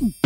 Bye.